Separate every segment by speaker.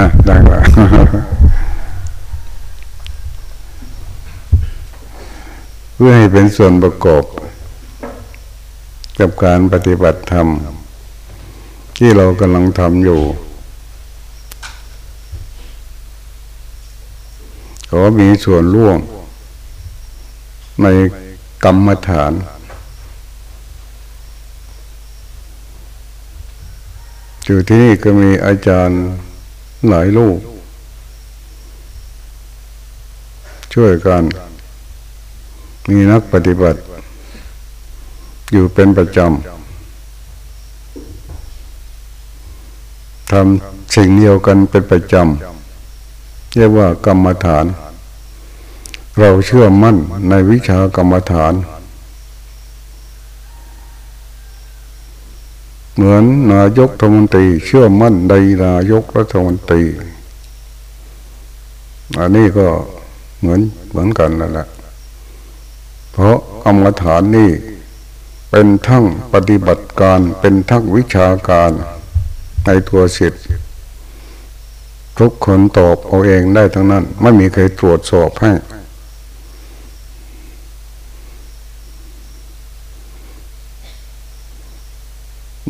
Speaker 1: อะได้ละเพื่อให้เป็นส่วนประกอบ กับการปฏิบัติธรรม ที่เรากำลังทำอยู่ ขอมีส่วนร่วม ในกรรมฐานอยู่ที่นี่ก็มีอาจารย์ หลายลูก ช่วยกัน มีนักปฏิบัติ อยู่เป็นประจำทำสิ่งเดียวกันเป็นประจำเรียกว่ากรรมฐาน เราเชื่อมั่นในวิชากรรมฐาน เหมือนนายกรัฐมนตรีเชื่อมั่นในนายกรัฐมนตรีอันนี้ก็เหมือนเหมือนกันนั่นแหละ เพราะกรรมฐานนี่เป็นทั้งปฏิบัติการเป็นทั้งวิชาการในตัวสิทธิ์ทุกคนตอบเอาเองได้ทั้งนั้น ไม่มีใครตรวจสอบให้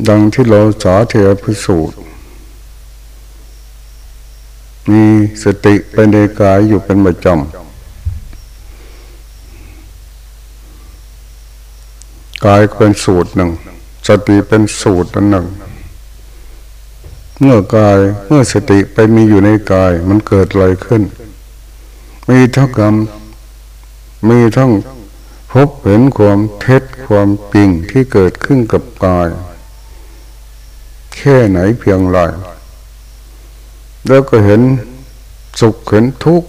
Speaker 1: ดังที่เราสาเทพิสูจน์มีสติไปในกายอยู่เป็นประจำกายเป็นสูตรหนึ่ง สติเป็นสูตรอันหนึ่ง เมื่อกายเมื่อสติไปมีอยู่ในกายมันเกิดอะไรขึ้น มีทั้งกรรมมีทั้งพบเห็นความเท็จความจริงที่เกิดขึ้นกับกาย แค่ไหนเพียงไรแล้วก็เห็นสุขเห็นทุกข์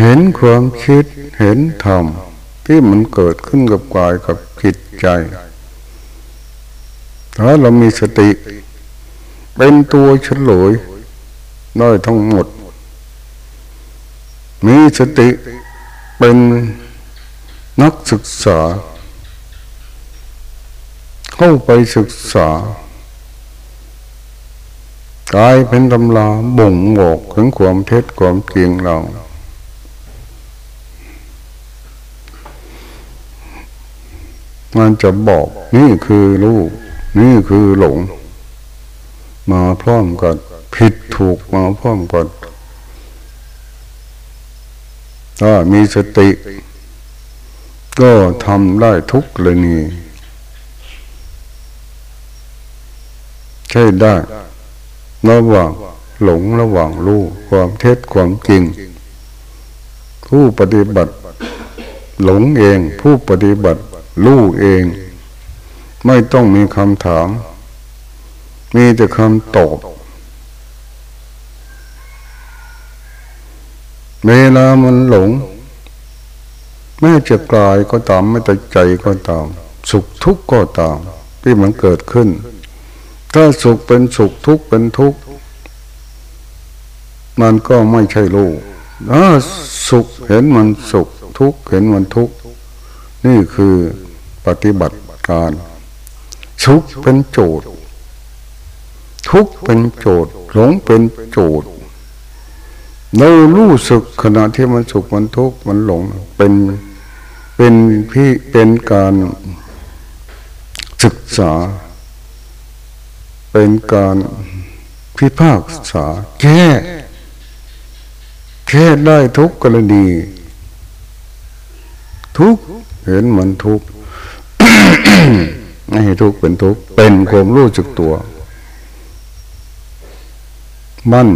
Speaker 1: เห็นความคิดเห็นธรรมที่มันเกิดขึ้นกับกายกับจิตใจ ถ้าเรามีสติ เป็นตัวเฉลยได้ทั้งหมด มีสติเป็นนักศึกษา เข้าไปศึกษากลายเป็นตำราบ่งบอกถึงความเท็จความจริงเรา มันจะบอกนี่คือลูกนี่คือหลง มาพร้อมกันผิดถูกมาพร้อมกันถ้ามีสติ ก็ทำได้ทุกเลย ใช่ได้ระหว่างหลงระหว่างรู้ความเท็จความจริง ผู้ปฏิบัติ หลงเอง ผู้ปฏิบัติรู้เอง ไม่ต้องมีคำถาม มีแต่คำตอบเวลามันหลง แม้จะกลายก็ตามไม่แต่ใจก็ตาม สุขทุกข์ก็ตามที่มันเกิดขึ้น ถ้าสุขเป็นสุขทุกข์เป็นทุกข์มันก็ไม่ใช่รู้ถ้าสุขเห็นมันสุข ทุกข์เห็นมันทุกข์นี่คือปฏิบัติการสุขเป็นโจทย์ ทุกข์เป็นโจทย์ หลงเป็นโจทย์เรารู้สึกขณะที่มันสุขมันทุกข์มันหลงเป็นเป็นพี่เป็นการศึกษา เป็นการพิพากษาแก้แค่ได้ทุกกรณี ทุกเห็นมันทุกไม่ให้ทุกเป็นทุกเป็นความรู้จึกตัวมั่น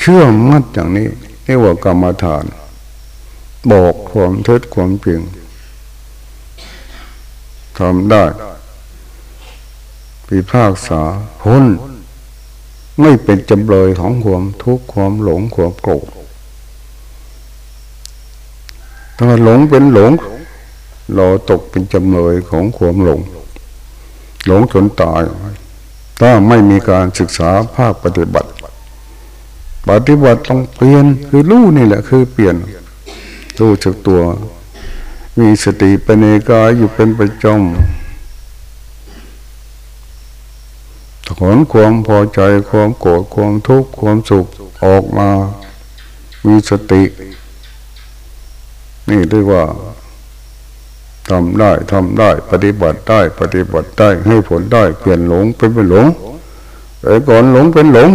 Speaker 1: เชื่อมั่นอย่างนี้เรียกว่ากรรมฐาน บอกความเท็จความจริงทำได้ พิพากษาพ้นไม่เป็นจำเลยของความทุกข์ความหลงความโกรธถ้าหลงเป็นหลง เราตกเป็นจำเลยของความหลง หลงจนตาย ถ้าไม่มีการศึกษาภาคปฏิบัติ ปฏิบัติต้องเปลี่ยนคือรู้นี่แหละคือเปลี่ยนรู้จักตัว มีสติเป็นเอกายอยู่เป็นประจำ ถอนความพอใจความโกรธความทุกข์ความสุขออกมา มีสติ นี่เรียกว่าทำได้ทำได้ ปฏิบัติได้ ปฏิบัติได้ให้ผลได้ เปลี่ยนหลงเป็นเป็นหลงแต่ก่อนหลงเป็นหลง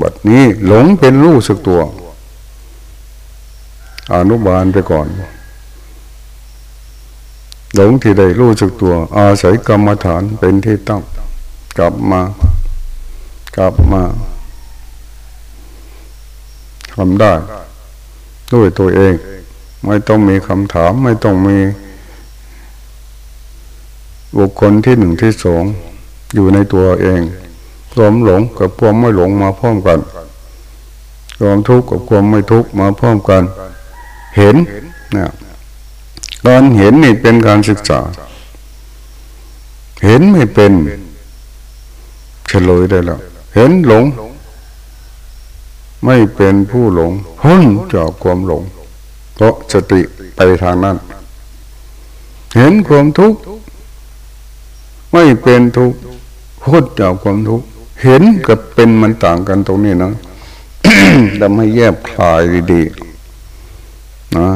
Speaker 1: บัดนี้หลงเป็นรู้สึกตัวอนุบาลไปก่อน หลงที่ใดรู้สึกตัว อาศัยกรรมฐานเป็นที่ตั้ง กลับมา กลับมาทำได้ ด้วยตัวเอง ไม่ต้องมีคำถาม ไม่ต้องมี บุคคลที่หนึ่งที่สองอยู่ในตัวเองความหลงกับความไม่หลงมาพร้อมกันความทุกข์กับความไม่ทุกข์มาพร้อมกัน เห็นนะการเห็นนี่เป็นการศึกษา เห็นไม่เป็น เฉลยได้แล้วเห็นหลง ไม่เป็นผู้หลงพ้นจากความหลง เพราะสติไปทางนั้น เห็นความทุกข์ไม่เป็นทุกข์พ้นจากความทุกข์เห็นกับเป็นมันต่างกันตรงนี้นะทำให้แยบคลายดีๆนะ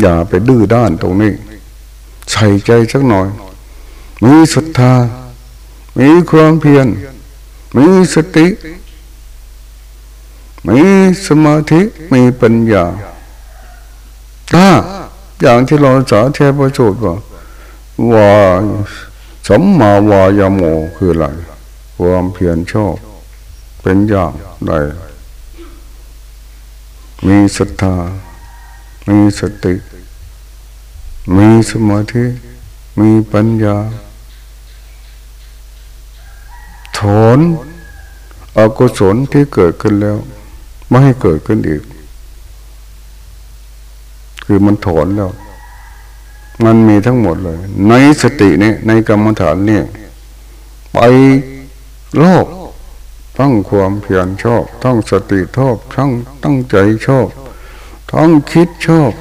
Speaker 1: อย่าไปดื้อด้านตรงนี้ ใส่ใจสักหน่อย มีศรัทธา มีความเพียร มีสติ มีสมาธิ มีปัญญา ถ้าอย่างที่เราสาเทพระสูตรว่าว่าสมมาวายโมคืออะไร ความเพียรชอบ เป็นอย่างใดมีศรัทธา มีสติ มีสมาธิ มีปัญญา ถอนอกุศลที่เกิดขึ้นแล้ว ไม่ให้เกิดขึ้นอีก คือมันถอนแล้ว มันมีทั้งหมดเลย ในสตินี่ในกรรมฐานนี่ไปโลกทั้งความเพียรชอบทั้งสติชอบทั้งตั้งใจชอบท้องคิดชอบ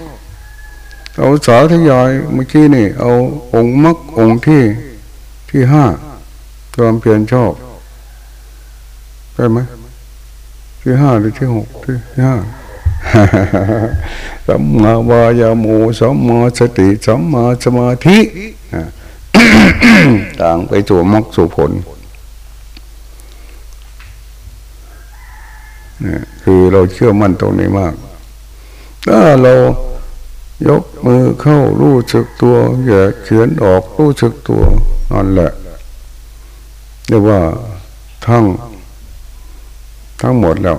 Speaker 1: เอาสาธยายเมื่อกี้นี่ เอาองค์มรรคองค์ที่ที่ห้าความเพียรชอบ ใช่ไหมที่ห้าหรือที่หกที่ห้าสัมมาวายามูสัมมาสติสัมมาสมาธิต่างไปสู่มรรคสู่ผลนี่คือเราเชื่อมั่นตรงนี้มาก ถ้าเรายกมือเข้ารู้สึกตัวอย่าเขียนออกรู้สึกตัวนั่นแหละเรียกว่าทั้ง ทั้งหมดแล้ว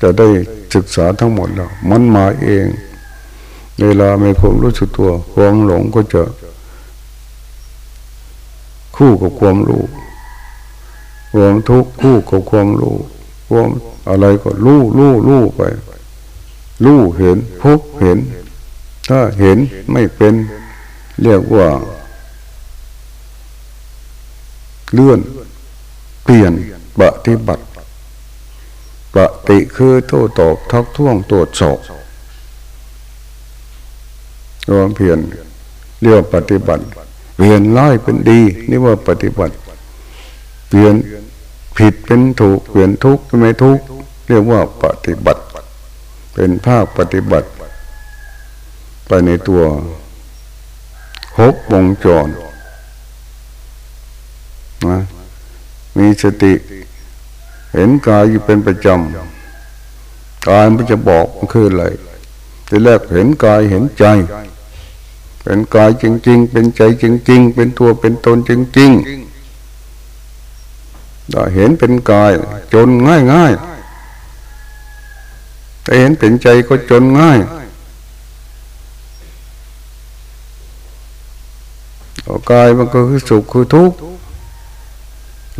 Speaker 1: จะได้ศึกษาทั้งหมดแล้ว มันมาเอง เวลาไม่ความรู้สึกตัว ความหลงก็จะคู่กับความรู้ความทุกข์คู่กับความรู้ความอะไรก็รู้รู้รู้ไปรู้เห็นพบเห็น ถ้าเห็นไม่เป็นเรียกว่า เลื่อน เปลี่ยนปฏิบัติ ปฏิคือโต้ตอบทักท้วงตรวจสอบรวมเพียนเรียกปฏิบัติเปลี่ยนร้ายเป็นดีนี่ว่าปฏิบัติ เปลี่ยนผิดเป็นถูกเปลี่ยนทุกข์เป็นไม่ทุกข์เรียกว่าปฏิบัติ เป็นภาคปฏิบัติ ไปในตัวหกวงจรนะมีสติ เห็นกายอยู่เป็นประจำกายมันจะบอกมันคืออะไรทีแรกเห็นกายเห็นใจ เป็นกายจริง ๆ เป็นใจจริง ๆ เป็นตัวเป็นตนจริงๆเราเห็นเป็นกายจนง่ายๆแต่เห็นเป็นใจก็จนง่ายกายมันก็คือสุขคือทุกข์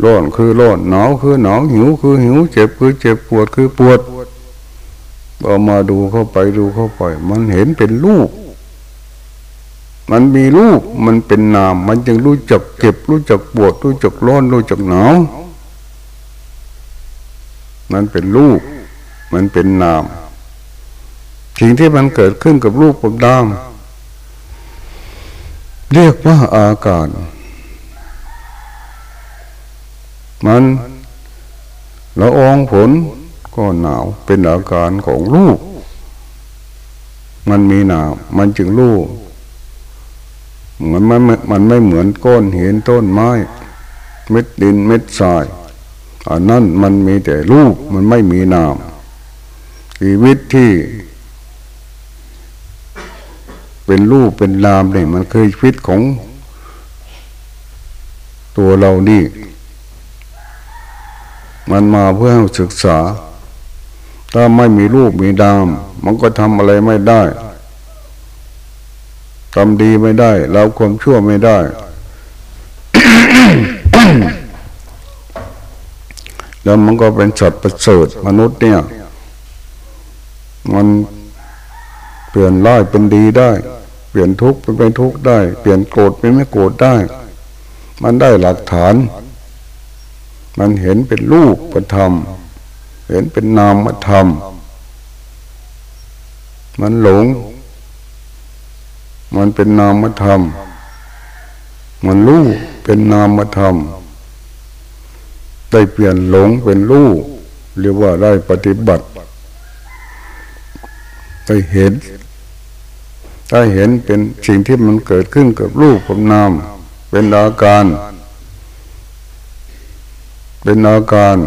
Speaker 1: ร้อนคือร้อนหนาวคือหนาวหิวคือหิว เจ็บคือเจ็บปวดคือปวดพอมาดูเข้าไปดูเข้าไป มันเห็นเป็นรูป มันมีรูปมันเป็นนาม มันจึงรู้จักเจ็บรู้จักปวด รู้จักร้อนรู้จักหนาวมันเป็นรูป มันเป็นนามสิ่งที่มันเกิดขึ้นกับรูปกับนาม เรียกว่าอาการ มันละอองฝนก็หนาวเป็นอาการของลูกมันมีหนาวมันจึงลูกเหมือนมันมันไม่เหมือนก้อนหินต้นไม้ เม็ดดินเม็ดทรายอันนั้นมันมีแต่ลูกมันไม่มีนามชีวิตที่ เป็นรูปเป็นนามเนี่ยมันเคยชีวิตของตัวเรานี่ มันมาเพื่อศึกษา ถ้าไม่มีรูปมีนาม มันก็ทำอะไรไม่ได้ทำดีไม่ได้เราความชั่วไม่ได้ แล้วมันก็เป็นสัตว์ประเสริฐมนุษย์เนี่ย มันเปลี่ยนร้ายเป็นดีได้ เปลี่ยนทุกข์เป็นไม่ทุกข์ได้ เปลี่ยนโกรธเป็นไม่โกรธได้ มันได้หลักฐาน มันเห็นเป็นรูปป็นธรรม เห็นเป็นนามธรรม มันหลง มันเป็นนามธรรม มันรู้เป็นนามธรรม ได้เปลี่ยนหลงเป็นรู้เรียกว่าได้ปฏิบัติ ได้เห็น ได้เห็นเป็นสิ่งที่มันเกิดขึ้นกับรูปกับนาม เป็นอาการ เป็นอาการ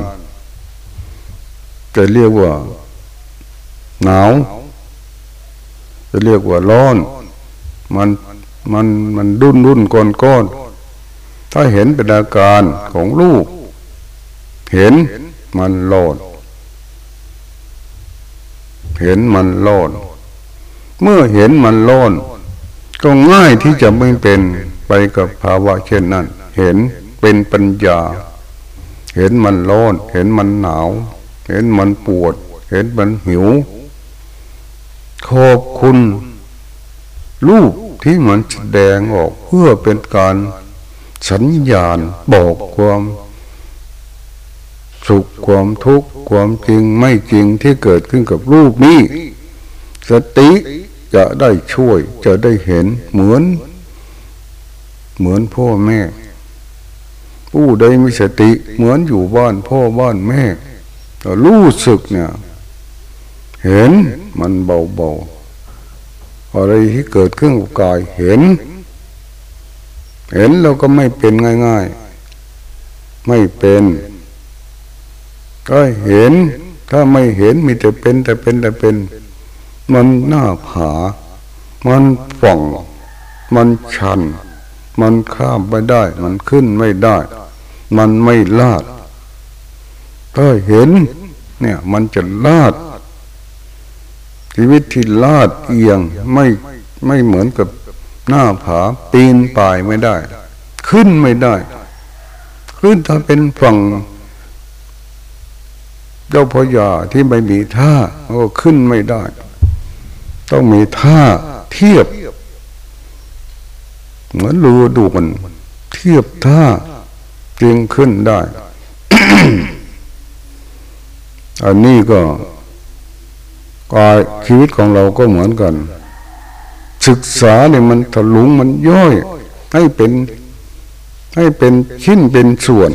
Speaker 1: จะเรียกว่า หนาว จะเรียกว่าร้อน มันมันมันดุนดุนก้อนก้อนถ้าเห็นเป็นอาการของลูก เห็นมันโลดเห็นมันโลดเมื่อเห็นมันโลดก็ง่ายที่จะไม่เป็นไปกับภาวะเช่นนั้น เห็นเป็นปัญญา เห็นมันร้อน เห็นมันหนาว เห็นมันปวด เห็นมันหิว ขอบคุณรูปที่มันแสดงออกเพื่อเป็นการสัญญาณบอกความ สุขความทุกข์ความจริงไม่จริงที่เกิดขึ้นกับรูปนี้ สติจะได้ช่วยจะได้เห็นเหมือน เหมือนพ่อแม่ ผู้ใดมีสติเหมือนอยู่บ้านพ่อบ้านแม่รู้สึกเนี่ย เห็นมันเบาๆอะไรที่เกิดขึ้นกับกายเห็น เห็นเราก็ไม่เป็นง่ายๆ ไม่เป็น ก็เห็นถ้าไม่เห็นมีแต่เป็นแต่เป็นแต่เป็น มันหน้าผา มันฝ่อง มันชัน มันข้ามไม่ได้ มันขึ้นไม่ได้ มันไม่ลาด ถ้าเห็น เนี่ย มันจะลาด ชีวิตที่ลาดเอียงไม่ไม่เหมือนกับหน้าผาปีนป่ายไม่ได้ ขึ้นไม่ได้ ขึ้นถ้าเป็นฝั่งเจ้าพยาที่ไม่มีท่าก็ขึ้นไม่ได้ ต้องมีท่าเทียบ เหมือนรูดูมันเทียบท่า จึงขึ้นได้ อันนี้ก็กายชีวิตของเราก็เหมือนกัน ศึกษาเนี่ยมันถลุงมันย่อย ให้เป็นให้เป็นชิ้นเป็นส่วน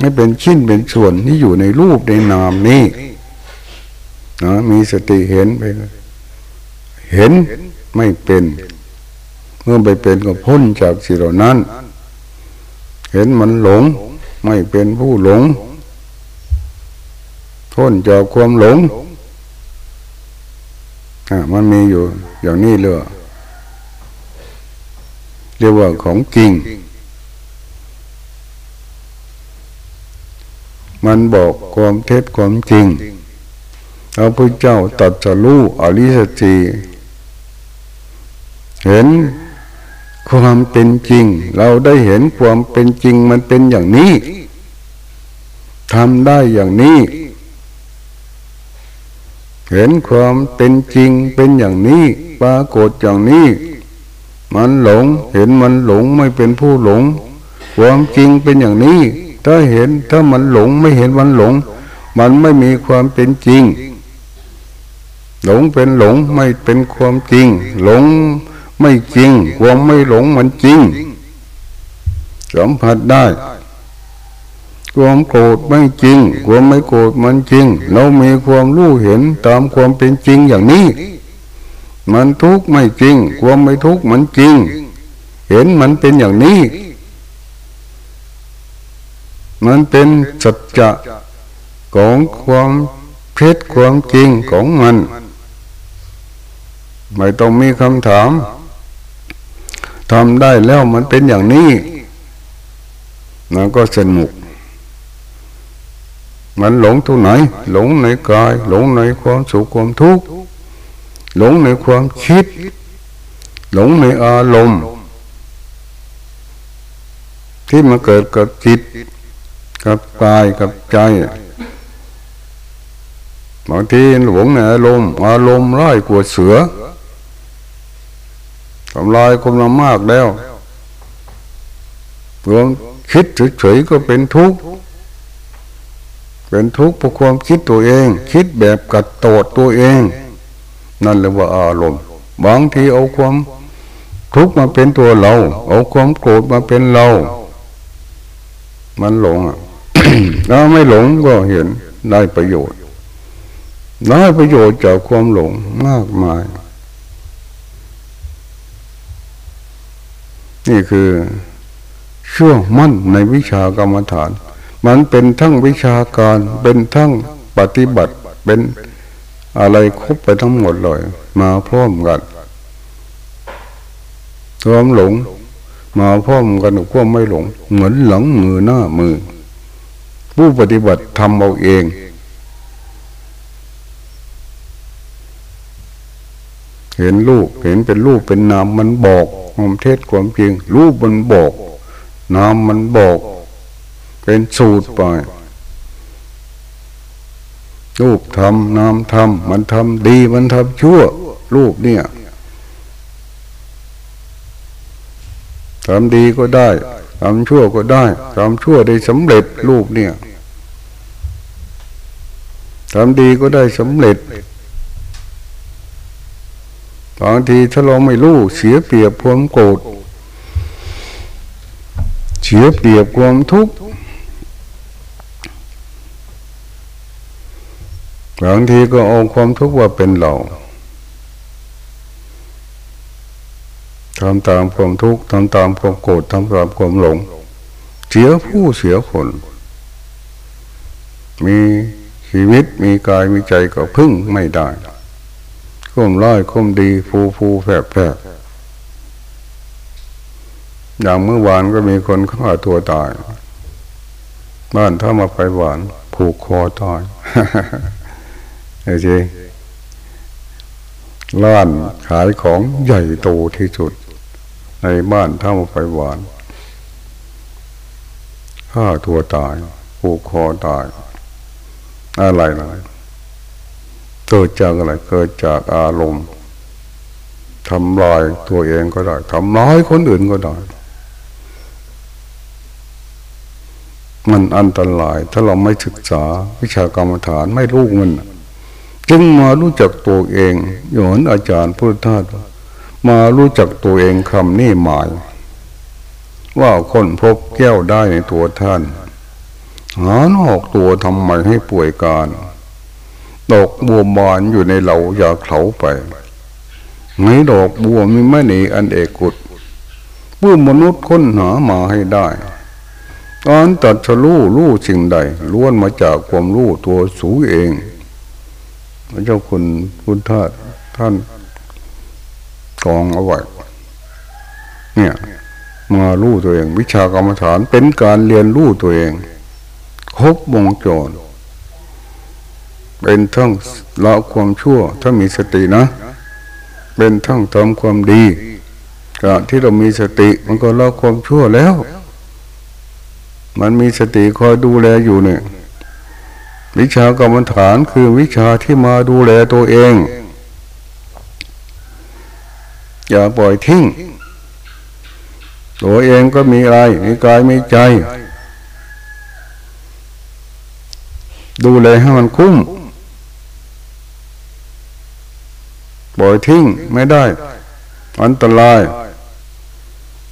Speaker 1: ให้เป็นชิ้นเป็นส่วนที่อยู่ในรูปในนามนี้นะมีสติเห็นไปเห็นไม่เป็น เมื่อไปเป็นก็พ้นจากสิ่งเหล่านั้น เห็นมันหลง ไม่เป็นผู้หลงพ้นจากความหลงอ่ามันมีอยู่อย่างนี้เลยเรียกว่าของจริง มันบอกความเท็จความจริงพระพุทธเจ้าตัดจะรู้อริสตีเห็น ความเป็นจริง เราได้เห็นความเป็นจริงมันเป็นอย่างนี้ทำได้อย่างนี้ เห็นความเป็นจริงเป็นอย่างนี้ปรากฏอย่างนี้ มันหลงเห็นมันหลงไม่เป็นผู้หลง ความจริงเป็นอย่างนี้ ถ้าเห็นถ้ามันหลงไม่เห็นมันหลง มันไม่มีความเป็นจริง หลงเป็นหลงไม่เป็นความจริง หลง ไม่จริง ความไม่หลงมันจริง สัมผัสได้ ความโกรธไม่จริง ความไม่โกรธมันจริง เรามีความรู้เห็นตามความเป็นจริงอย่างนี้ มันทุกข์ไม่จริง ความไม่ทุกข์มันจริง เห็นมันเป็นอย่างนี้ มันเป็นสัจจะของความเพชรความจริงของมัน ไม่ต้องมีคำถาม ทำได้แล้วมันเป็นอย่างนี้มันก็สนุก มันหลงทุกไหน หลงในกาย หลงในความสุขความทุกข์หลงในความคิด หลงในอารมณ์ที่มาเกิดกับจิต กับกายกับใจบางทีหลงในอารมณ์อารมณ์ร้ายกว่าเสือ ทำลายคนละมากแล้วเพื่อคิดเฉยๆก็เป็นทุกข์ เป็นทุกข์เพราะความคิดตัวเอง คิดแบบกัดโตดตัวเอง นั่นเรียกว่าอารมณ์ บางทีเอาความทุกข์มาเป็นตัวเรา เอาความโกรธมาเป็นเรา มันหลงอะถ้าไม่หลงก็เห็นได้ประโยชน์ ได้ประโยชน์จากความหลงมากมาย นี่คือเชื่อมั่นในวิชากรรมฐาน มันเป็นทั้งวิชาการเป็นทั้งปฏิบัติเป็นอะไรครบไปทั้งหมดเลย มาพร้อมกันความหลง มาพร้อมกันกับความไม่หลง เหมือนหลังมือหน้ามือ ผู้ปฏิบัติทำเอาเอง เห็นรูปเห็นเป็นรูปเป็นนามมันบอกความเทศความจริง รูปมันบอกนามมันบอก เป็นสูตรไปรูปทำนามทำมันทำดีมันทำชั่ว รูปเนี่ยทำดีก็ได้ทำชั่วก็ได้ทำชั่วได้สำเร็จรูปเนี่ยทำดีก็ได้สำเร็จ บางทีถ้าเราไม่รู้เสียเปรียบความโกรธเสียเปรียบความทุกข์บางทีก็เอาความทุกข์ว่าเป็นเราทำตามความทุกข์ทำตามความโกรธทำตามความหลง เสียผู้เสียคน มีชีวิตมีกายมีใจก็พึ่งไม่ได้ คุ้มร้อยคุ้มดีฟูฟูแฝบแฝบอย่างเมื่อวานก็มีคนฆ่าตัวตาย บ้านถ้ามาไปหวาน ผูกคอตายจริงร้านขายของใหญ่โตที่สุด ในบ้านท่ามาไฟหวานฆ่าตัวตายผูกคอตาย อะไรอะไร เกิดจากอะไรเกิดจากอารมณ์ทำลายตัวเองก็ได้ทำร้ายคนอื่นก็ได้ มันอันตราย ถ้าเราไม่ศึกษาวิชากรรมฐานไม่รู้มันจึงมารู้จักตัวเองโยนอาจารย์พุทธทาสมารู้จักตัวเองคำนี้หมาย ว่าคนพบแก้วได้ในตัวท่านหานอกตัวทำไมให้ป่วยการ ดอกบัวบานอยู่ในเหล่าอย่าเขาไปไงดอกบัวมีไม่หนีอันเอกุดเพื่อมนุษย์ค้นหามาให้ได้การตัดชลู่ลู่สิ่งใดล้วนมาจากความรู้ตัวสูงเองพระเจ้าคุณพุทธาท่านกองเอาไว้เนี่ยมาลู่ตัวเอง วิชากรรมฐานเป็นการเรียนรู้ตัวเอง ครบวงจร เป็นทั้งละความชั่ว ถ้ามีสตินะ เป็นทั้งทำความดีการที่เรามีสติมันก็ละความชั่วแล้ว มันมีสติคอยดูแลอยู่เนี่ยวิชากรรมฐานคือวิชาที่มาดูแลตัวเอง อย่าปล่อยทิ้ง ตัวเองก็มีอะไรมีกายมีใจ ดูแลให้มันคุ้ม ปล่อยทิ้งไม่ได้ อันตราย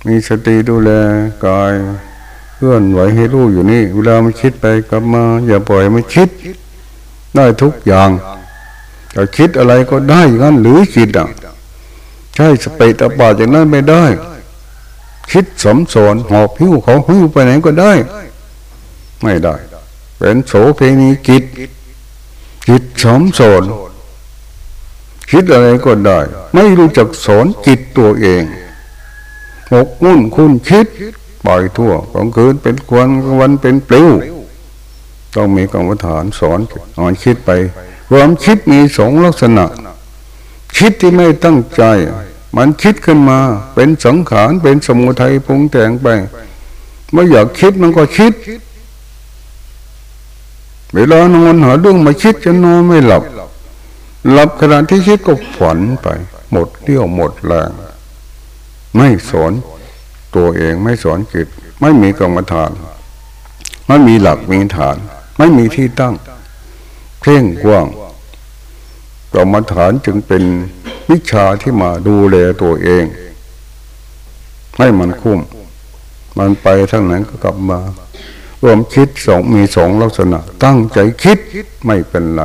Speaker 1: มีสติดูแลกายเคลื่อนไหวให้รู้อยู่นี่เวลามันคิดไปกลับมา อย่าปล่อยมันคิด ได้ทุกอย่างจะคิดอะไรก็ได้งั้นหรือคิดอะใช่สเปตปาจากนั้นไม่ได้ คิดสมสอนหอบหิ้วเขาหิ้วไปไหนก็ได้ ไม่ได้ เป็นโสเพณีกิจจิตสมสอน คิดอะไรก็ได้ ไม่รู้จักสอนจิตตัวเองหกมุ่นคุณคิด ปล่อยทั่วกลางคืนเป็นควันกลางวันเป็นปลิวต้องมีกรรมฐานสอนอ่อนคิดไปความคิดมีสองลักษณะ คิดที่ไม่ตั้งใจ มันคิดขึ้นมาเป็นสังขารเป็นสมุทัยพุงแต่งไปไม่อยากคิดมันก็คิดเวลานอนหาเรื่องมาคิดจะนอนไม่หลับ หลับขณะที่คิดก็ฝันไป หมดเรี่ยวหมดแรงไม่สอนตัวเองไม่สอนจิตไม่มีกรรมฐานไม่มีหลักมีฐาน ไม่มีที่ตั้งเพ่งกว้างกรรมฐานจึงเป็นวิชาที่มาดูแลตัวเอง ให้มันคุ้ม มันไปทั้งนั้นก็กลับมารวมคิดสองมีสองลักษณะ ตั้งใจคิดไม่เป็นไร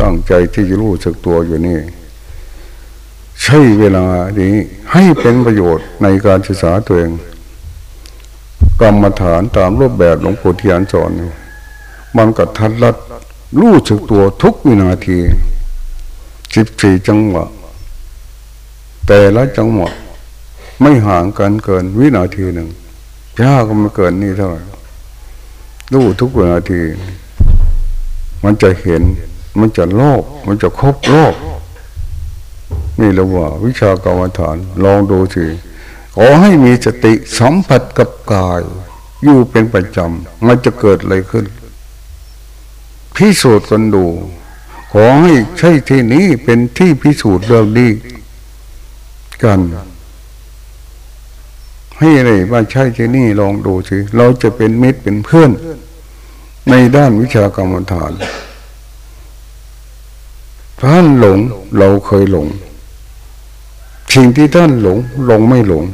Speaker 1: ตั้งใจที่จะรู้สึกตัวอยู่นี่ ใช้เวลานี้ให้เป็นประโยชน์ในการศึกษาตัวเองกรรมฐานตามรูปแบบหลวงปู่เทียนสอนมันก็ทัดรัดรู้สึกตัวทุกวินาทีสิบสี่จังหวะ แต่ละจังหวะไม่ห่างกันเกินวินาทีหนึ่งยากก็ไม่เกินนี่เท่าไหร่รู้ทุกวินาที มันจะเห็น มันจะโลภมันจะครบโลภนี่เราว่า วิชากรรมฐาน ลองดูสิขอให้มีสติสัมผัสกับกาย อยู่เป็นประจำมันจะเกิดอะไรขึ้น พิสูจน์กันดู ขอให้ใช่ที่นี้เป็นที่พิสูจน์เรื่องนี้กัน ให้อะไรว่าใช่ที่นี่ลองดูสิเราจะเป็นมิตรเป็นเพื่อน ในด้านวิชากรรมฐาน ท่านหลงเราเคยหลง สิ่งที่ท่านหลงหลงไม่หลง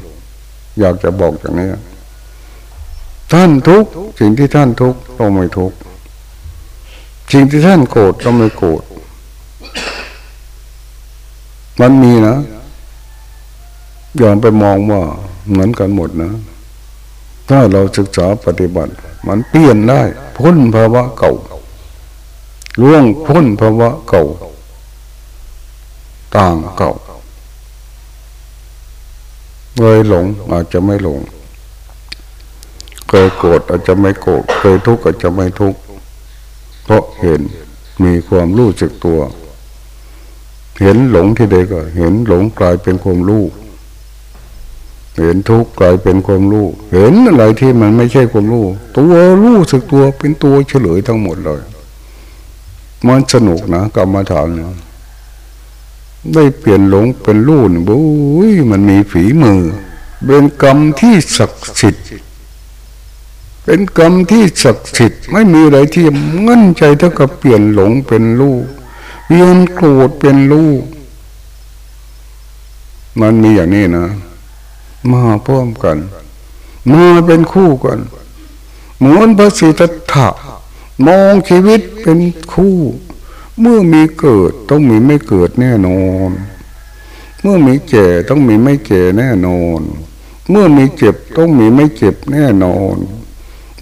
Speaker 1: อยากจะบอกอย่างนี้ท่านทุกสิ่งที่ท่านทุกเราไม่ทุกสิ่งที่ท่านโกรธเราไม่โกรธมันมีนะยอนไปมองว่าเหมือนกันหมดนะ ถ้าเราศึกษาปฏิบัติ มันเปลี่ยนได้ พ้นภาวะเก่าล่วงพ้นภาวะเก่า ต่างเก่าเคยหลงอาจจะไม่หลง เคยโกรธอาจจะไม่โกรธเคยทุกข์อาจจะไม่ทุกข์เพราะเห็นมีความรู้สึกตัว เห็นหลงที่ใดก็ เห็นหลงกลายเป็นความรู้เห็นทุกข์กลายเป็นความรู้เห็นอะไรที่มันไม่ใช่ความรู้ตัวรู้สึกตัวเป็นตัวเฉลยทั้งหมดเลย มันสนุกนะกรรมฐานนะ ได้เปลี่ยนหลงเป็นรู้นบุ้ยมันมีฝีมือ เป็นกรรมที่ศักดิ์สิทธิ์เป็นกรรมที่ศักดิ์สิทธิ์ไม่มีอะไรที่มั่นใจเท่ากับเปลี่ยนหลงเป็นลูกเปลี่ยนโกรธเป็นลูก มันมีอย่างนี้นะ มาพร้อมกันมาเป็นคู่กันเหมือนพระสิทธัตถะมองชีวิตเป็นคู่ เมื่อมีเกิดต้องมีไม่เกิดแน่นอน เมื่อมีแก่ต้องมีไม่แก่แน่นอน เมื่อมีเจ็บต้องมีไม่เจ็บแน่นอน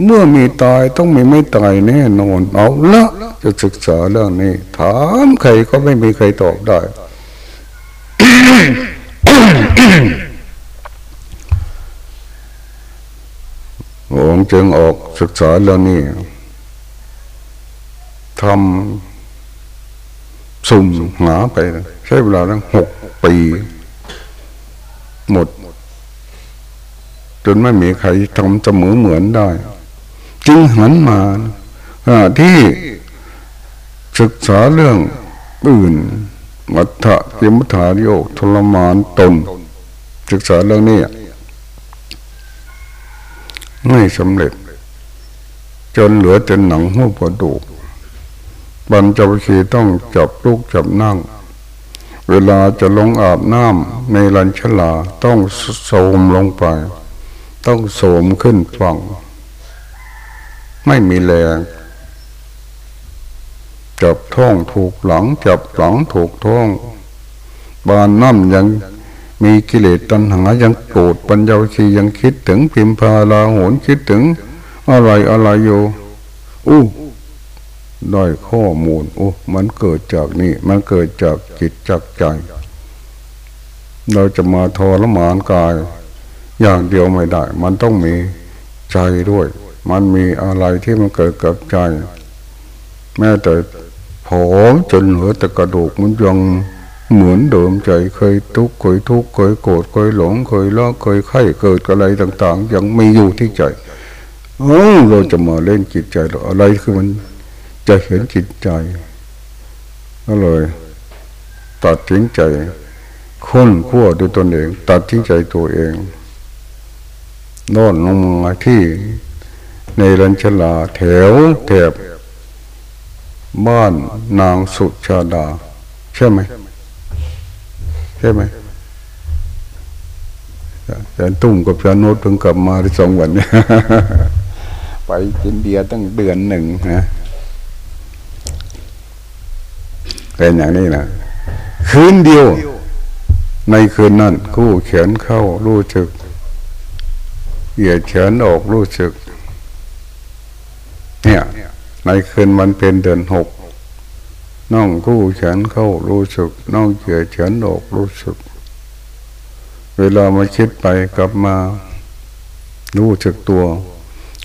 Speaker 1: เมื่อมีตายต้องมีไม่ตายแน่นอน เอาละจะศึกษาเรื่องนี้ ถามใครก็ไม่มีใครตอบได้ผมจึงออกศึกษาเรื่องนี้ทำ สุ่มหาไปใช้เวลาตั้งหกปี หมด จนไม่มีใครทำเสมอเหมือนได้ จึงหันมาที่ศึกษาเรื่องอื่น มัทธะยมถาโยกทรมานตน ศึกษาเรื่องนี้ไม่สำเร็จ จนเหลือแต่หนังหัวกระดูก บรรจวคีต้องจับลูกจับนั่ง เวลาจะลงอาบน้ำในลันชลาต้องโสมลงไป ต้องโสมขึ้นฟังไม่มีแรงจับท้องถูกหลัง จับหลังถูกท้อง บานน้ำยังมีกิเลสตัณหายังโกรธปัญญาชียังคิดถึงพิมพาลาโหนคิดถึงอะไรอะไรอยู่อู้ ได้ข้อมูล โอ้ มันเกิดจากนี่ มันเกิดจากจิตจากใจ เราจะมาทรมานกาย อย่างเดียวไม่ได้ มันต้องมีใจด้วย มันมีอะไรที่มันเกิดกับใจ แม้แต่ผอมจนเหลือแต่กระดูกมันยังเหมือนเดิมใจเคยทุกข์เคยทุกข์เคยโกรธเคยหลงเคยละเคยไข้เกิดอะไรต่าง ๆ ยังไมีอยู่ที่ใจเออเราจะมาเล่นจิตใจหรออะไรคือมัน จะเห็นจิตใจก็เลยตัดทิ้งใจค้นขั้วด้วยตนเอง ตัดทิ้งใจตัวเองนอนลงมาที่ในรัญชลาแถวแถบบ้านนางสุชาดา ใช่ไหมใช่ไหมแต่ตุ้มกับพระโนตเพิ่งกลับมาได้สองวันเนี่ยไปอินเดียตั้งเดือนหนึ่งนะ เป็นอย่างนี้นะคืนเดียว ในคืนนั้นกู้เขียนเข้ารู้จึกเหยียดเขียนออกรู้สึก เนี่ย ในคืนมันเป็นเดือนหกน้องกู้เขียนเข้ารู้สึก น้องเหยียดเขียนออกรู้สึก เวลามาคิดไปกลับมา รู้สึกตัว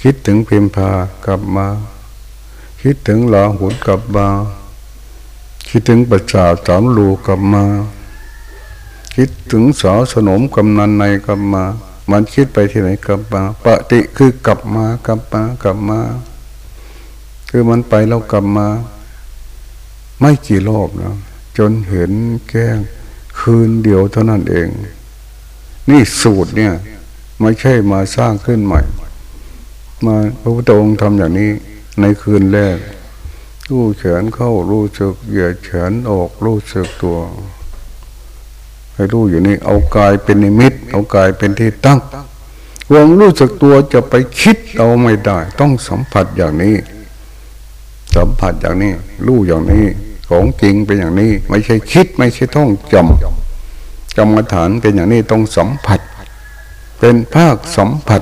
Speaker 1: คิดถึงพิมพากลับมา คิดถึงหลาหุนกลับมา คิดถึงประชาสามลูกลับมา คิดถึงสาวสนมกำนันในกลับมา มันคิดไปที่ไหนกลับมาปฏิคือกลับมากลับมากลับมา คือมันไปแล้วกลับมา ไม่กี่รอบนะจนเห็นแก้งคืนเดียวเท่านั้นเอง นี่สูตรเนี่ยไม่ใช่มาสร้างขึ้นใหม่ มาพระพุทธองค์ทำอย่างนี้ในคืนแรก รู้แขนเข้ารู้สึกเหยียดแขนออกรู้สึกตัว ให้รู้อยู่นี่เอากายเป็นนิมิต เอากายเป็นที่ตั้งวงรู้สึกตัวจะไปคิดเอาไม่ได้ ต้องสัมผัสอย่างนี้ สัมผัสอย่างนี้ รู้อย่างนี้ ของจริงเป็นอย่างนี้ ไม่ใช่คิดไม่ใช่ท่องจำกรรมฐานเป็นอย่างนี้ต้องสัมผัส เป็นภาคสัมผัส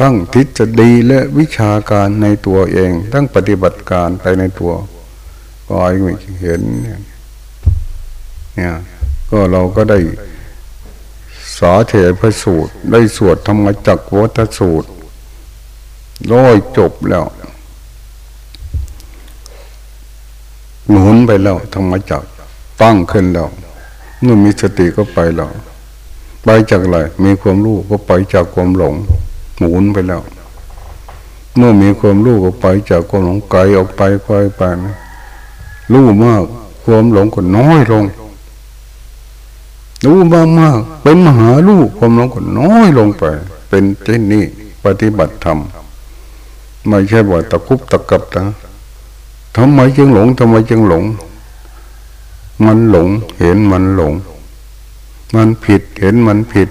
Speaker 1: ตั้งทฤษฎีและวิชาการในตัวเองตั้งปฏิบัติการไปในตัวก็ไอ้เห็นเนี่ย ก็เราก็ได้สาเถพระสูตร ได้สวดธรรมจักรวัฏสูตรร้อยจบแล้ว หมุนไปแล้วธรรมจักรตั้งขึ้นแล้วเมื่อมีสติก็ไปแล้ว ไปจากอะไรมีความรู้ก็ไปจากความหลง หมุนไปแล้ว เมื่อมีความรู้ก็ไปจากความหลงไกลออกไปไกลไปนะรู้มาก ความหลงก็น้อยลง รู้มากมากเป็นมหาลูกความหลงก็น้อยลงไป เป็นเช่นนี้ปฏิบัติธรรมไม่ใช่ว่าตะคุบตะกับนะทำไมจึงหลงทำไมจึงหลง มันหลงเห็นมันหลง มันผิดเห็นมันผิด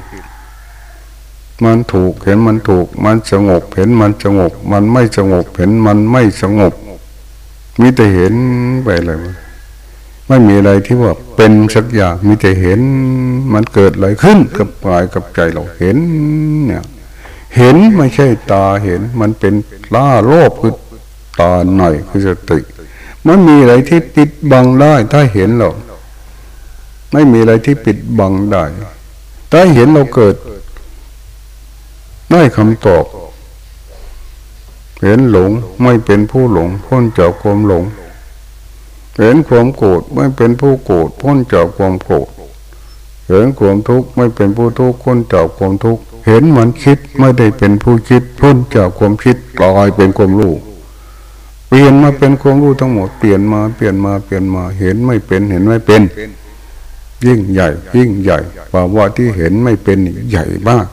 Speaker 1: มันถูกเห็นมันถูก มันสงบ เห็นมันสงบ มันไม่สงบ เห็นมันไม่สงบมีแต่เห็นไปเลยไม่มีอะไรที่ว่าเป็นสักอย่างมีแต่เห็นมันเกิดอะไรขึ้นกับกายกับใจเราเห็นเนี่ยเห็นไม่ใช่ตาเห็นมันเป็นล่าโลภคือตาหน่อยคือสติมันมีอะไรที่ปิดบังได้ถ้าเห็นเราไม่มีอะไรที่ปิดบังได้ ถ้าเห็นเราเกิด ได้คำตอบ เห็นหลงไม่เป็นผู้หลง พ้นจากความหลง เห็นความโกรธไม่เป็นผู้โกรธพ้นจากความโกรธเห็นความทุกข์ไม่เป็นผู้ทุกข์พ้นจากความทุกข์เห็นมันคิดไม่ได้เป็นผู้คิด พ้นจากความคิดกลายเป็นความรู้เปลี่ยนมาเป็นความรู้ทั้งหมดเปลี่ยนมาเปลี่ยนมาเปลี่ยนมาเห็นไม่เป็นเห็นไม่เป็น ยิ่งใหญ่ ยิ่งใหญ่ภาวะที่เห็นไม่เป็นใหญ่มาก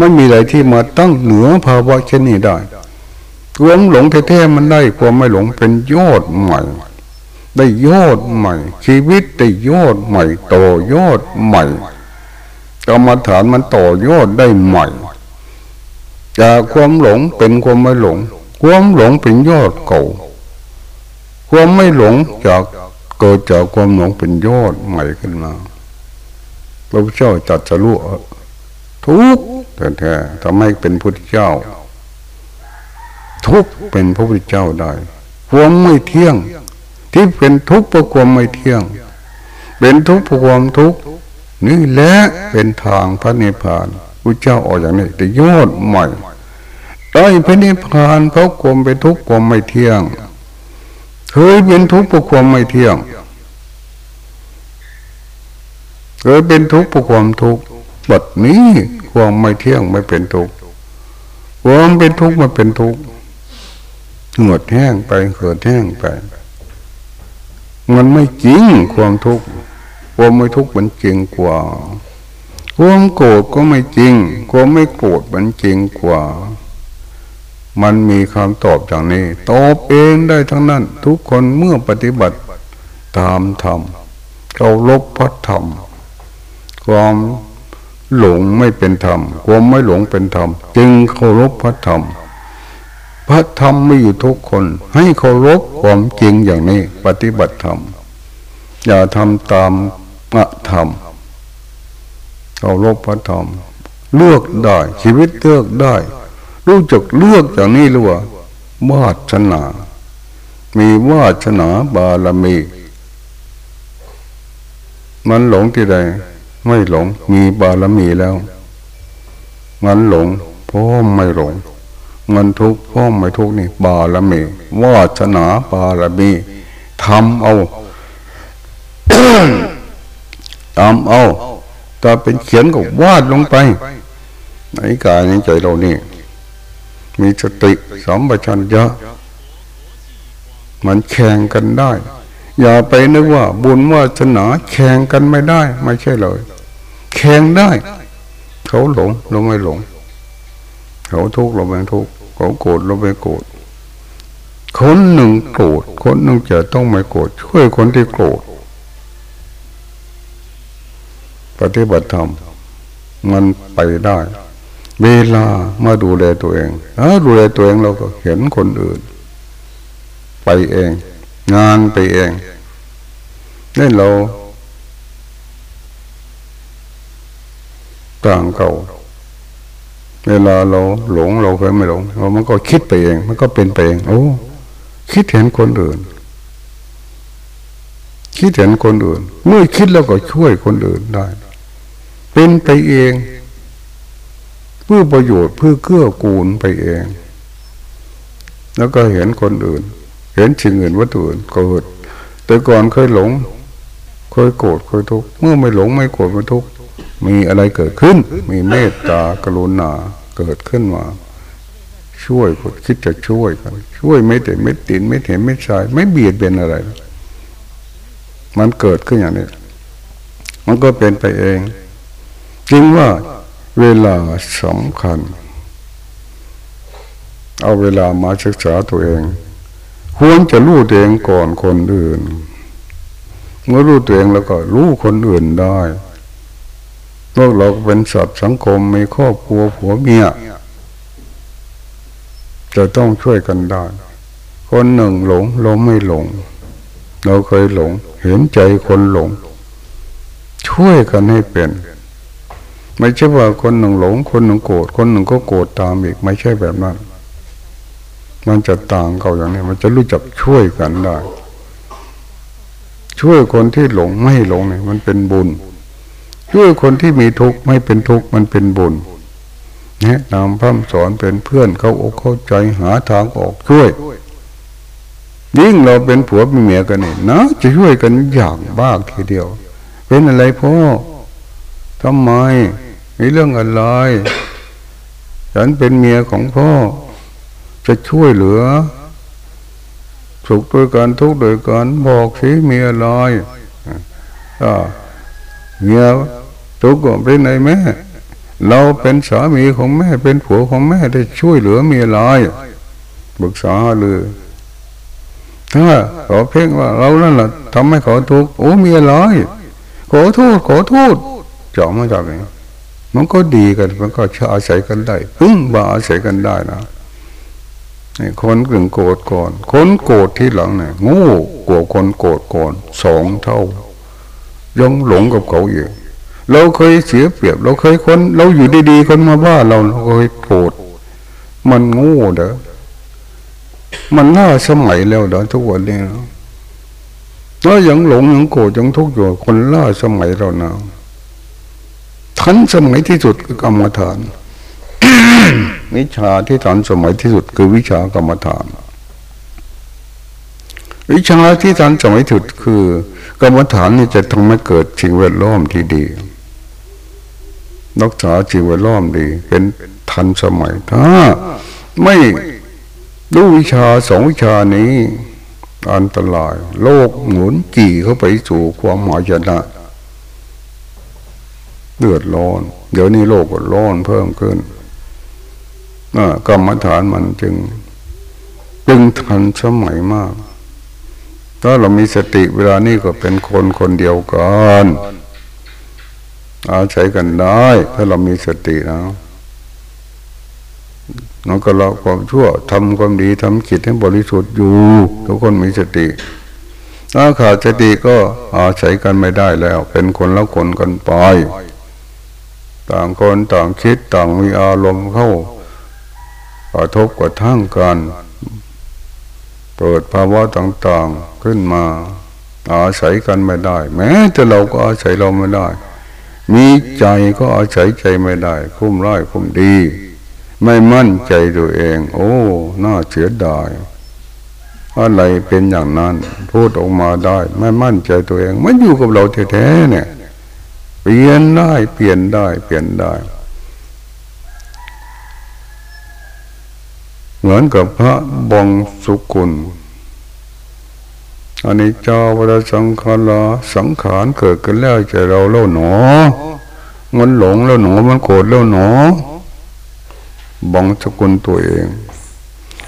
Speaker 1: ไม่มีอะไรที่มาตั้งเหนือภาวะเช่นนี้ได้ความหลงแท้ๆมันได้ความไม่หลงเป็นยอดใหม่ ได้ยอดใหม่ ชีวิตได้ยอดใหม่โตยอดใหม่กรรมฐานมันต่อยอดได้ใหม่จากความหลงเป็นความไม่หลง ความหลงเป็นยอดเก่า ความไม่หลงจากเกิดจากความหลงเป็นยอดใหม่ขึ้นมาพระพุทธเจ้าจัดจะรู้ทุก แต่แท้ทำให้เป็นพุทธเจ้า ทุกเป็นพระพุทธเจ้าได้ความไม่เที่ยง ที่เป็นทุกข์เพราะความไม่เที่ยง เป็นทุกข์เพราะความทุกข์นี่แหละเป็นทางพระนิพพานพระเจ้าออกอย่างนี้แต่ยอดใหม่ได้พระนิพพานเพราะความเป็นทุกข์ความไม่เที่ยงเคยเป็นทุกข์เพราะความไม่เที่ยงเคยเป็นทุกข์เพราะความทุกข์บัดนี้ ความไม่เที่ยงไม่เป็นทุกข์ความเป็นทุกข์มันเป็นทุกข์หมดแห้งไปเกิดแห้งไป มันไม่จริงความทุกข์ความไม่ทุกข์มันจริงกว่าความโกรธก็ไม่จริงความไม่โกรธมันจริงกว่า มันมีคำตอบอย่างนี้ ตอบเองได้ทั้งนั้น ทุกคนเมื่อปฏิบัติตามธรรมเคารพพระธรรมความ หลงไม่เป็นธรรมความไม่หลงเป็นธรรม จึงเคารพพระธรรม พระธรรมไม่อยู่ทุกคน ให้เคารพความจริงอย่างนี้ ปฏิบัติธรรม อย่าทำตามอะธรรมเคารพพระธรรม เลือกได้ชีวิตเลือกได้ รู้จักเลือกอย่างนี้หรือว่าวาชนา มีวาชนาบารมี มันหลงที่ใด ไม่หลง มีบารมีแล้วมันหลงเพราะไม่หลงมันทุกข์เพราะไม่ทุกข์นี่ บารมีวาชนาบารมีทำเอาทำเอาถ้าเป็นเขียนก็วาดลงไปในกายในใจเรานี่ มีสติสมบัชัญญะมันแข่งกันได้ อย่าไปนึกว่าบุญวาสนาแข่งกันไม่ได้ ไม่ใช่เลย แข่งได้ เขาหลงเราไม่หลง เขาทุกข์เราไม่ทุกข์เขาโกรธเราไม่โกรธคนหนึ่งโกรธคนหนึ่งจะต้องไม่โกรธช่วยคนที่โกรธปฏิบัติธรรมมันไปได้ เวลามาดูแลตัวเองถ้าดูแลตัวเองเราก็เห็นคนอื่น ไปเอง งานไปเองนี่นเราต่างเก่า เวลาเราหลงเราเคยไม่หลงเรามันก็คิดไปเอง มันก็เป็นไปเองโอ้คิดเห็นคนอื่น คิดเห็นคนอื่น เมื่อคิดแล้วก็ช่วยคนอื่นได้ เป็นไปเองเพื่อประโยชน์เพื่อเกื้อกูลไปเอง แล้วก็เห็นคนอื่น ห็นสิ่งอื่นวัตถุอื่นเกิด แต่ก่อนเคยหลง เคยโกรธเคยทุกข์เมื่อไม่หลงไม่โกรธไม่ทุกข์มีอะไรเกิดขึ้น มีเมตตากรุณาเกิดขึ้นมา ช่วยคนคิดจะช่วยกันช่วยไม่แต่ไม่ตินไม่เห็นไม่ใช่ไม่เบียดเบียนอะไร มันเกิดขึ้นอย่างนี้ มันก็เป็นไปเองจริงว่าเวลาสำคัญ เอาเวลามาศึกษาตัวเอง ควรจะรู้ตัวเองก่อนคนอื่น เมื่อรู้ตัวเองแล้วก็รู้คนอื่นได้พวกเราเป็นสัตว์สังคมมีครอบครัวผัวเมียจะต้องช่วยกันได้ คนหนึ่งหลงเราไม่หลง เราเคยหลง เห็นใจคนหลง ช่วยกันให้เป็น ไม่ใช่ว่าคนหนึ่งหลง คนหนึ่งโกรธคนหนึ่งก็โกรธตามอีก ไม่ใช่แบบนั้น มันจะต่างกันอย่างนี้มันจะรู้จักช่วยกันได้ ช่วยคนที่หลงไม่หลงเนี่ยมันเป็นบุญ ช่วยคนที่มีทุกข์ไม่เป็นทุกข์มันเป็นบุญแนะนำพัฒสอนเป็นเพื่อนเขาอกเข้าใจหาทางออกช่วยยิ่งเราเป็นผัวเป็นเมียกันนี่นะจะช่วยกันอย่างบ้าทีเดียว เป็นอะไรพ่อทำไมมีเรื่องอะไร ฉันเป็นเมียของพ่อ จะช่วยเหลือ สุขโดยการทุกข์โดยการบอกสิมีอะไรอ่าเมียทุกข์ก็เป็นไงแม่ เราเป็นสามีของแม่เป็นผัวของแม่ได้ช่วยเหลือเมียลายบึกษาเลยถ้าขอเพ่งว่าเรานั่นแหละทำให้เขาทุกข์โอ้เมียลายขอโทษขอโทษจาะมาจากไหนมันก็ดีกัน มันก็อาศัยกันได้พึ่งบาอาศัยกันได้นะ คนกึ่งโกรธก่อน คนโกรธที่หลังเนี่ยงูกลัวคนโกรธก่อนสองเท่ายังหลงกับเขาอยู่เราเคยเสียเปรียบ เราเคยคนเราอยู่ดีๆคนมาว่าเราเราเคยโกรธมันงูเด้อมันน่าสมัยแล้วเด้อทุกวันนี้แล้วยังหลงยังโกรธยังทุกข์อยู่คนล่าสมัยเรานะทันสมัยที่สุดคือกรรมฐาน วิชาที่ทันสมัยที่สุดคือวิชากรรมฐาน วิชาที่ทันสมัยที่สุดคือกรรมฐานนี่จะทำให้เกิดสิ่งแวดล้อมที่ดีรักษาสิ่งแวดล้อมดี เป็นทันสมัยถ้าไม่รู้วิชาสองวิชานี้อันตราย โลกหมุนจี่เข้าไปสู่ความหมายชนะเดือดร้อน เดี๋ยวนี้โลกก็ร้อนเพิ่มขึ้น กรรมฐานมันจึง จึงทันสมัยมาก ถ้าเรามีสติเวลานี้ก็เป็นคนคนเดียวกันอาศัยกันได้ ถ้าเรามีสตินะเราก็ละความชั่วทำความดีทำจิตให้บริสุทธิ์อยู่ ทุกคนมีสติถ้าขาดสติก็อาศัยกันไม่ได้แล้ว เป็นคนละคนกันไป ต่างคนต่างคิดต่างมีอารมณ์เข้า กระทบกระทั่งกันเปิดภาวะต่างๆขึ้นมา อาศัยกันไม่ได้ แม้แต่เราก็อาศัยเราไม่ได้ มีใจก็อาศัยใจไม่ได้ คุ้มร้ายคุ้มดี ไม่มั่นใจตัวเอง โอ้น่าเสียดายอะไรเป็นอย่างนั้น พูดออกมาได้ ไม่มั่นใจตัวเอง มันอยู่กับเราแท้ๆเนี่ย เปลี่ยนได้เปลี่ยนได้เปลี่ยนได้ เหมือนกับพระบองสุกุลอันนี้เจ้าวัฏสังขารสังขารเกิดขึ้นแล้วใจเราเล่าหนอ มันหลงแล้วหนอมันโกรธแล้วหนอบองสกุลตัวเอง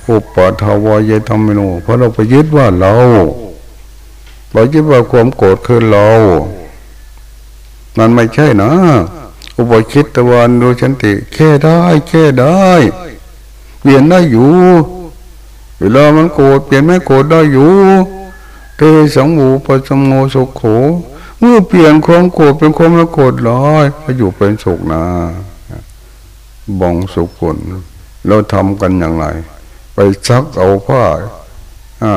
Speaker 1: อุปาทาวายธรรมโนเพราะเราไปยึดว่าเราเรายึดว่าความโกรธคือเรา มันไม่ใช่นะ อุปคิดตะวันดูฉันติ แค่ได้ แค่ได้ เปลี่ยนได้อยู่เวลามันโกรธเปลี่ยนไม่โกรธได้อยู่เตสังหูปัสมโมสุขโขเมื่อเปลี่ยนความโกรธเป็นความไม่โกรธร้อยก็อยู่เป็นสุขนะบองสุขนเราทำกันอย่างไร ไปซักเอาผ้าอ่า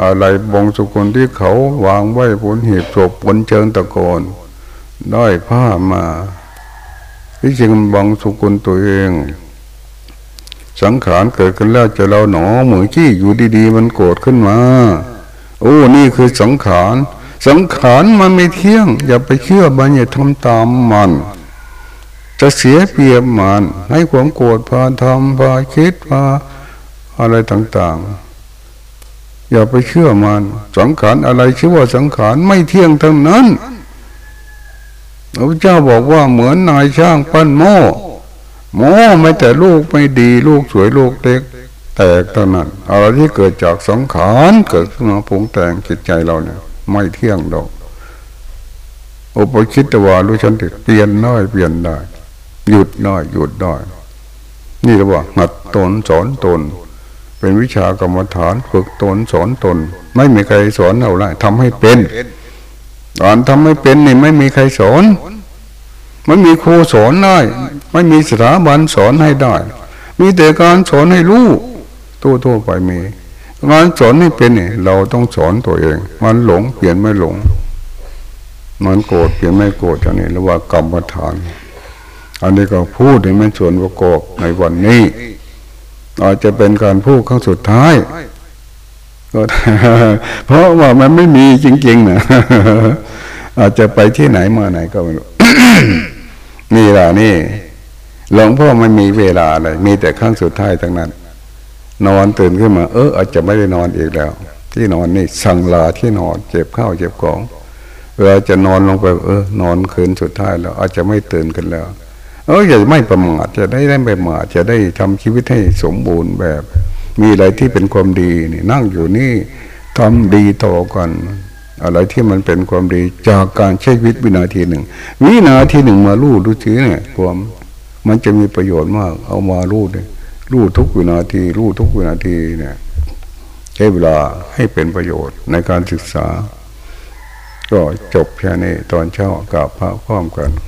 Speaker 1: อะไรบองสุกุลที่เขาวางไว้บนหีบศพบนเชิงตะกอนได้ผ้ามาที่จริงบองสุกุลตัวเอง สังขารเกิดขึ้นแล้วจะเราหนอเหมือนขี้อยู่ดีๆ มันโกรธขึ้นมา โอ้นี่คือสังขารสังขารมันไม่เที่ยง อย่าไปเชื่อมันอย่าทำตามมัน จะเสียเปรียบมันให้ความโกรธพาทำพาคิดพาอะไรต่างๆ อย่าไปเชื่อมัน สังขารอะไรชื่อว่าสังขารไม่เที่ยงทั้งนั้นพระเจ้าบอกว่าเหมือนนายช่างปั้นหม้อ หมอไม่แต่ลูกไม่ดีลูกสวยลูกเล็ก แตกเท่านั้นอะไรที่เกิดจากสังขารเกิดขึ้นมาปรุงแต่งจิตใจเราเนี่ย ไม่เที่ยงดอกอุปคิตวารู้ฉันติเปลี่ยนน้อยเปลี่ยนได้ หยุดน้อยหยุดได้ นี่เรียกว่าหัดตนสอนตน เป็นวิชากรรมฐานฝึกตนสอนตน ไม่มีใครสอนเราได้ทำให้เป็นตอนทำให้เป็นนี่ไม่มีใครสอน ไม่มีครูสอนได้ ไม่มีสถาบันสอนให้ได้ มีแต่การสอนให้รู้ทั่วทั่วไปมีงานสอนให้เป็นเนี่ยเราต้องสอนตัวเอง มันหลงเปลี่ยนไม่หลง มันโกรธเปลี่ยนไม่โกรธอันนี้เรียกว่ากรรมฐาน อันนี้ก็พูดในมันส่วนประกอบในวันนี้อาจจะเป็นการพูดครั้งสุดท้ายก็เพราะว่ามันไม่มีจริงๆนะอาจจะไปที่ไหนมาไหนก็ไม่รู้ นี่ล่ะนี่ หลวงพ่อไม่มีเวลาอะไรมีแต่ครั้งสุดท้ายทั้งนั้น นอนตื่นขึ้นมา เอออาจจะไม่ได้นอนอีกแล้ว ที่นอนนี่สั่งลาที่นอน เจ็บข้าวเจ็บของเวลาจะนอนลงไป เออ นอนคืนสุดท้ายแล้วอาจจะไม่ตื่นกันแล้ว เอออย่าไม่ประมาทจะได้ได้ไม่ประมาทจะได้ทำชีวิตให้สมบูรณ์แบบ มีอะไรที่เป็นความดีนี่นั่งอยู่นี่ทำดีต่อกัน อะไรที่มันเป็นความดีจากการใช้ชีวิตวินาทีหนึ่ง วินาทีหนึ่งมาลู่ดูชีเนี่ยความมันจะมีประโยชน์มาก เอามาลู่เนี่ยลู่ทุกวินาทีลู่ทุกวินาทีเนี่ยใช้เวลาให้เป็นประโยชน์ในการศึกษา ก็จบแค่นี้ตอนเช้ากับพระพร้อมกัน